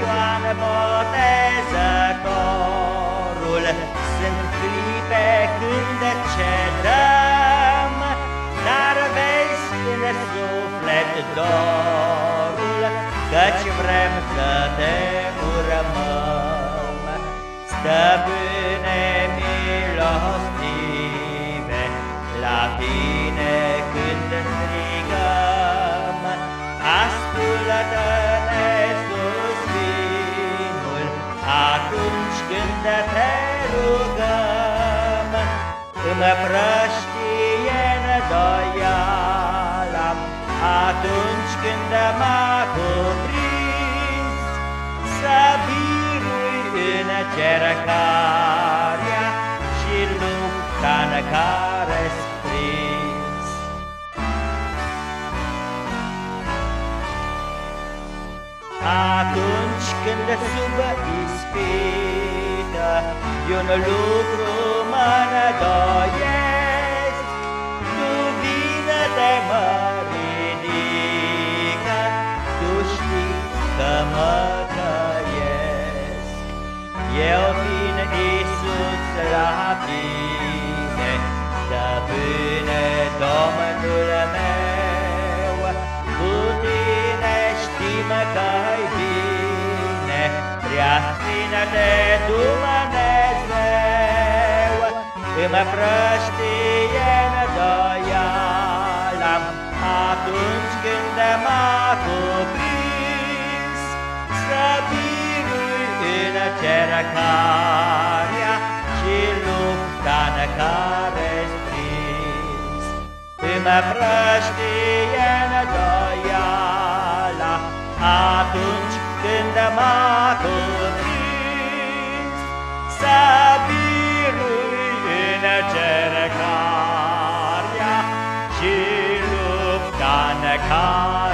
Ioan Botezătorul Sunt clipe când cedăm Dar vezi în suflet dorul Căci vrem să te urmăm. Stăpâne milostive La tine când strigăm Ascultă Atunci când te rugăm, Împrăștie îndoiala, Atunci când mă cuprins, Să birui încercarea Și lupta în care prins. Atunci când sub ispită De un lucru mă îndoiesc, Tu vine de mă ridică, Tu știi că mă căiesc. Eu vin, Iisus, la tine, Stăpâne, de Dumnezeu, Îmi prăștie îndoiala, Atunci când m-a cuprins, Să birui încercarea Și lupta în care prins. Îmi prăștie îndoiala, Atunci când m-a cuprins, Să birui încercarea Și lupta în care